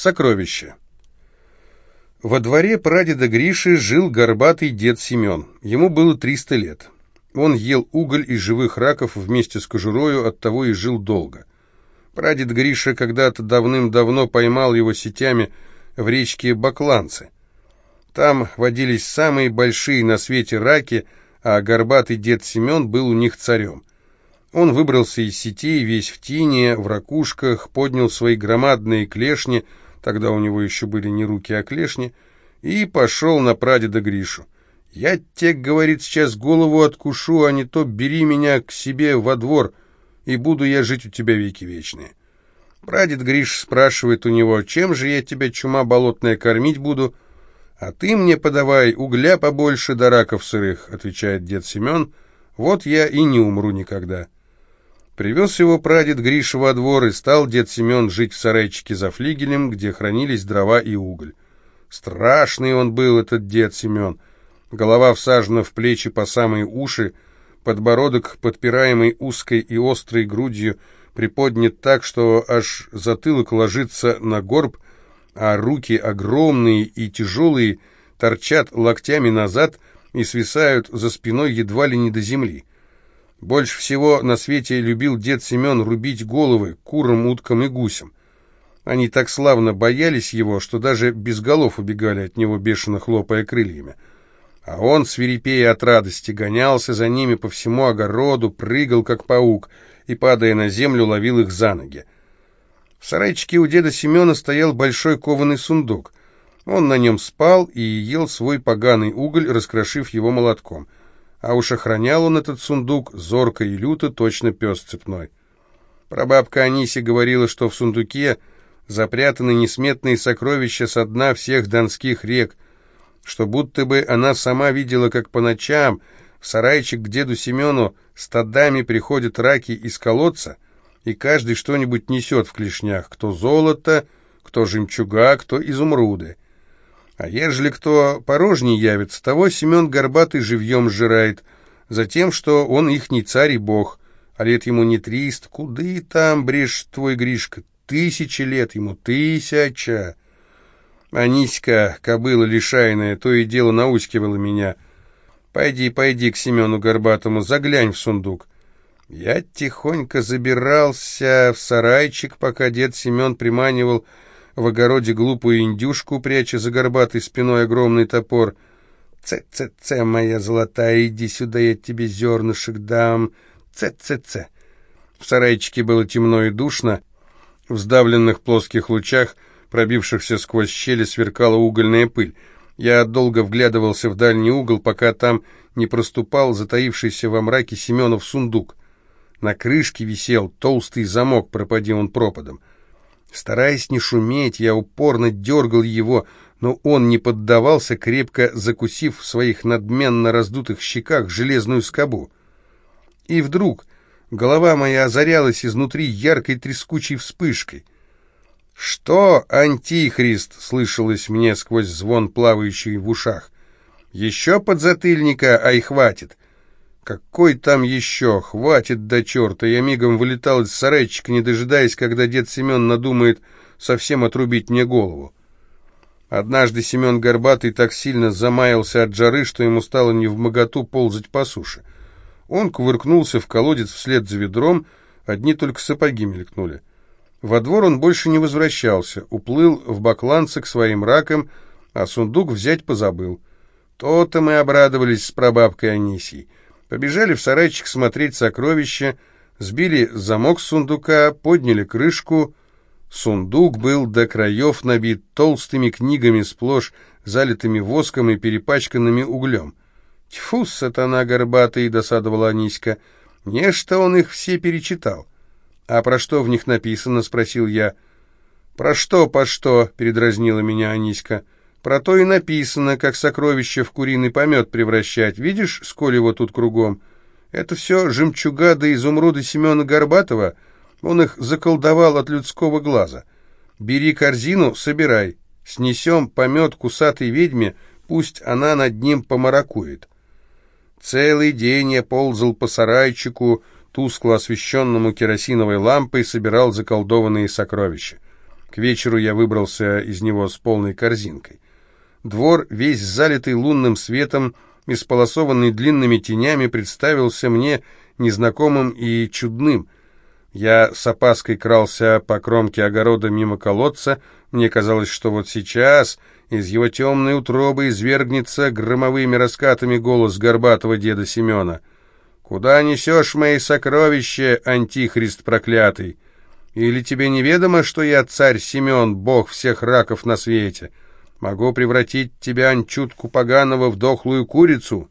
Сокровище. Во дворе прадеда Гриши жил горбатый дед Семен. Ему было 300 лет. Он ел уголь и живых раков вместе с кожурою, оттого и жил долго. Прадед Гриша когда-то давным-давно поймал его сетями в речке Бакланцы. Там водились самые большие на свете раки, а горбатый дед Семен был у них царем. Он выбрался из сетей, весь в тине, в ракушках, поднял свои громадные клешни — тогда у него еще были не руки, а клешни, и пошел на прадеда Гришу. «Я тебе, — говорит, — сейчас голову откушу, а не то бери меня к себе во двор, и буду я жить у тебя веки вечные». Прадед Гриш спрашивает у него, «Чем же я тебя, чума болотная, кормить буду?» «А ты мне подавай угля побольше да раков сырых», — отвечает дед Семен, «вот я и не умру никогда». Привез его прадед Гриша во двор, и стал дед Семен жить в сарайчике за флигелем, где хранились дрова и уголь. Страшный он был, этот дед Семен. Голова всажена в плечи по самые уши, подбородок, подпираемый узкой и острой грудью, приподнят так, что аж затылок ложится на горб, а руки огромные и тяжелые торчат локтями назад и свисают за спиной едва ли не до земли. Больше всего на свете любил дед Семен рубить головы курам, уткам и гусям. Они так славно боялись его, что даже без голов убегали от него, бешено хлопая крыльями. А он, свирепея от радости, гонялся за ними по всему огороду, прыгал, как паук, и, падая на землю, ловил их за ноги. В сарайчике у деда Семена стоял большой кованый сундук. Он на нем спал и ел свой поганый уголь, раскрошив его молотком — а уж охранял он этот сундук зорко и люто, точно пес цепной. Прабабка Аниси говорила, что в сундуке запрятаны несметные сокровища со дна всех донских рек, что будто бы она сама видела, как по ночам в сарайчик к деду Семену стадами приходят раки из колодца, и каждый что-нибудь несет в клешнях, кто золото, кто жемчуга, кто изумруды. А ежели кто порожней явится, того Семен Горбатый живьем сжирает, за тем, что он ихний царь и бог, а лет ему не триста, куды там брешь твой Гришка, тысячи лет ему, тысяча. Аниська, кобыла лишайная, то и дело наускивала меня. Пойди, пойди к Семену Горбатому, заглянь в сундук. Я тихонько забирался в сарайчик, пока дед Семен приманивал в огороде глупую индюшку, пряча за горбатой спиной огромный топор. «Ц-ц-ц, моя золотая, иди сюда, я тебе зернышек дам. Ц-ц-ц». В сарайчике было темно и душно. В сдавленных плоских лучах, пробившихся сквозь щели, сверкала угольная пыль. Я долго вглядывался в дальний угол, пока там не проступал затаившийся во мраке Семенов сундук. На крышке висел толстый замок, пропади он пропадом. Стараясь не шуметь, я упорно дергал его, но он не поддавался, крепко закусив в своих надменно раздутых щеках железную скобу. И вдруг голова моя озарялась изнутри яркой трескучей вспышкой. «Что, антихрист?» — слышалось мне сквозь звон, плавающий в ушах. «Еще подзатыльника, ай, хватит!» Какой там еще? Хватит до черта. Я мигом вылетал из сарайчика, не дожидаясь, когда дед Семен надумает совсем отрубить мне голову. Однажды Семен Горбатый так сильно замаялся от жары, что ему стало невмоготу ползать по суше. Он кувыркнулся в колодец вслед за ведром, одни только сапоги мелькнули. Во двор он больше не возвращался, уплыл в бакланцы к своим ракам, а сундук взять позабыл. То-то мы обрадовались с прабабкой Анисией. Побежали в сарайчик смотреть сокровища, сбили замок сундука, подняли крышку. Сундук был до краев набит толстыми книгами, сплошь залитыми воском и перепачканными углем. «Тьфу, сатана горбатый!» — досадовала Аниська. «Нечто он их все перечитал». «А про что в них написано?» — спросил я. «Про что, по что?» — передразнила меня Аниська. Про то и написано, как сокровище в куриный помет превращать. Видишь, сколь его тут кругом? Это все жемчуга да изумруды Семена Горбатова. Он их заколдовал от людского глаза. Бери корзину, собирай. Снесем помет кусатой ведьме, пусть она над ним помаракует. Целый день я ползал по сарайчику, тускло освещенному керосиновой лампой, собирал заколдованные сокровища. К вечеру я выбрался из него с полной корзинкой. Двор, весь залитый лунным светом, исполосованный длинными тенями, представился мне незнакомым и чудным. Я с опаской крался по кромке огорода мимо колодца. Мне казалось, что вот сейчас из его темной утробы извергнется громовыми раскатами голос горбатого деда Семена. «Куда несешь мои сокровища, антихрист проклятый? Или тебе неведомо, что я царь Семен, бог всех раков на свете? Могу превратить тебя, анчутку поганого, в дохлую курицу?»